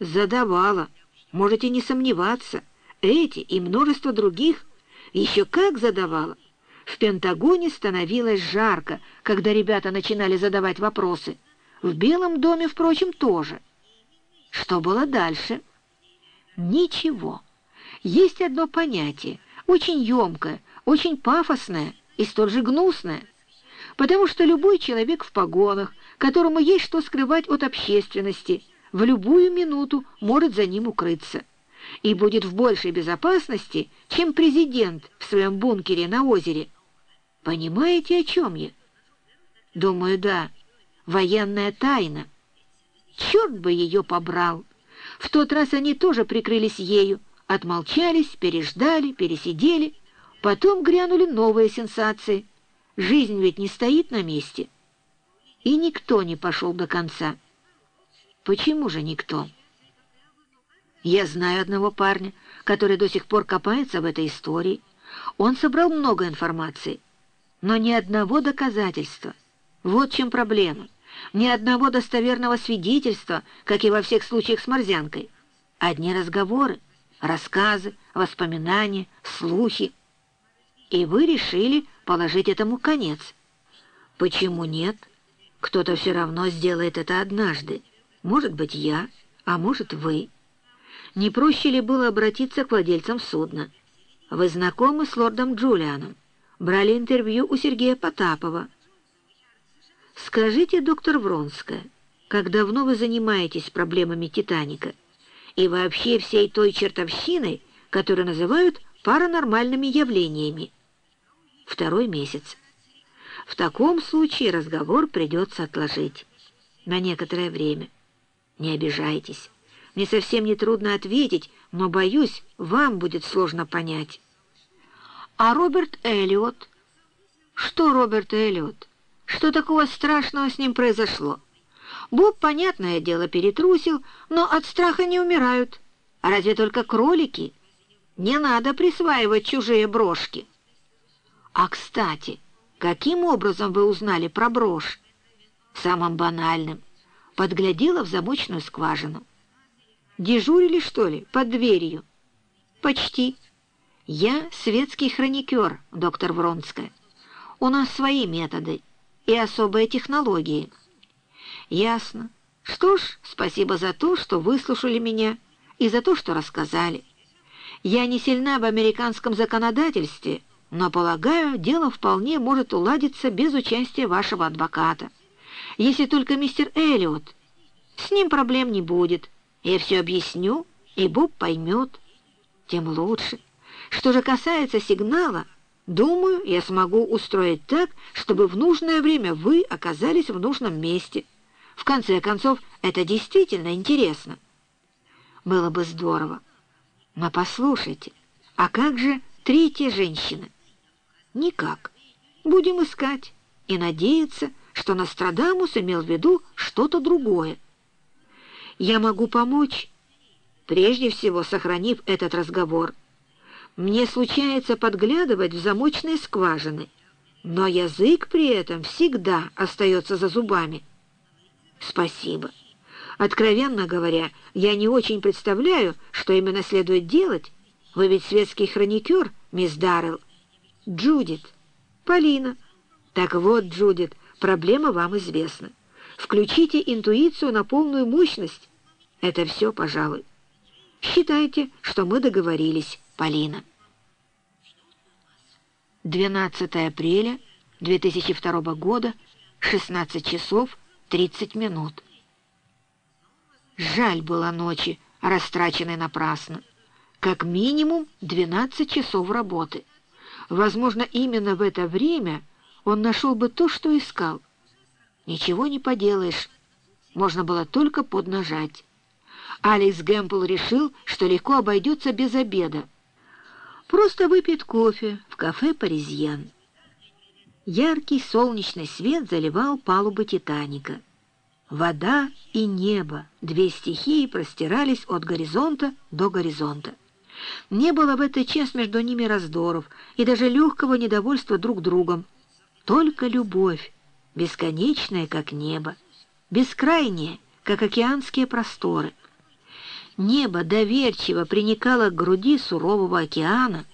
Задавала. Можете не сомневаться. Эти и множество других. Еще как задавала. В Пентагоне становилось жарко, когда ребята начинали задавать вопросы. В Белом доме, впрочем, тоже. Что было дальше? Ничего. Есть одно понятие, очень емкое, очень пафосное и столь же гнусное. Потому что любой человек в погонах, которому есть что скрывать от общественности, в любую минуту может за ним укрыться и будет в большей безопасности, чем президент в своем бункере на озере. Понимаете, о чем я? Думаю, да. Военная тайна. Черт бы ее побрал! В тот раз они тоже прикрылись ею, отмолчались, переждали, пересидели. Потом грянули новые сенсации. Жизнь ведь не стоит на месте. И никто не пошел до конца. Почему же никто? Я знаю одного парня, который до сих пор копается в этой истории. Он собрал много информации, но ни одного доказательства. Вот чем проблема. Ни одного достоверного свидетельства, как и во всех случаях с Морзянкой. Одни разговоры, рассказы, воспоминания, слухи. И вы решили положить этому конец. Почему нет? Кто-то все равно сделает это однажды. Может быть, я, а может, вы. Не проще ли было обратиться к владельцам судна? Вы знакомы с лордом Джулианом? Брали интервью у Сергея Потапова. Скажите, доктор Вронская, как давно вы занимаетесь проблемами «Титаника» и вообще всей той чертовщиной, которую называют паранормальными явлениями? Второй месяц. В таком случае разговор придется отложить на некоторое время. Не обижайтесь. Мне совсем не трудно ответить, но, боюсь, вам будет сложно понять. А Роберт Эллиот? Что Роберт Эллиот? Что такого страшного с ним произошло? Боб, понятное дело, перетрусил, но от страха не умирают. Разве только кролики? Не надо присваивать чужие брошки. А, кстати, каким образом вы узнали про брошь? Самым банальным подглядела в замочную скважину. Дежурили, что ли, под дверью? Почти. Я светский хроникер, доктор Вронская. У нас свои методы и особые технологии. Ясно. Что ж, спасибо за то, что выслушали меня и за то, что рассказали. Я не сильна в американском законодательстве, но, полагаю, дело вполне может уладиться без участия вашего адвоката если только мистер Эллиот. С ним проблем не будет. Я все объясню, и Боб поймет. Тем лучше. Что же касается сигнала, думаю, я смогу устроить так, чтобы в нужное время вы оказались в нужном месте. В конце концов, это действительно интересно. Было бы здорово. Но послушайте, а как же третья женщина? Никак. Будем искать и надеяться, что Нострадамус имел в виду что-то другое. Я могу помочь, прежде всего сохранив этот разговор. Мне случается подглядывать в замочные скважины, но язык при этом всегда остается за зубами. Спасибо. Откровенно говоря, я не очень представляю, что именно следует делать. Вы ведь светский хроникер, мисс Даррелл. Джудит. Полина. Так вот, Джудит, Проблема вам известна. Включите интуицию на полную мощность. Это все, пожалуй. Считайте, что мы договорились, Полина. 12 апреля 2002 года, 16 часов 30 минут. Жаль было ночи, растраченной напрасно. Как минимум 12 часов работы. Возможно, именно в это время он нашел бы то, что искал. Ничего не поделаешь, можно было только поднажать. Алекс Гэмпл решил, что легко обойдется без обеда. Просто выпьет кофе в кафе «Паризьен». Яркий солнечный свет заливал палубы «Титаника». Вода и небо, две стихии простирались от горизонта до горизонта. Не было в этот час между ними раздоров и даже легкого недовольства друг другом, только любовь, бесконечная, как небо, бескрайняя, как океанские просторы. Небо доверчиво приникало к груди сурового океана,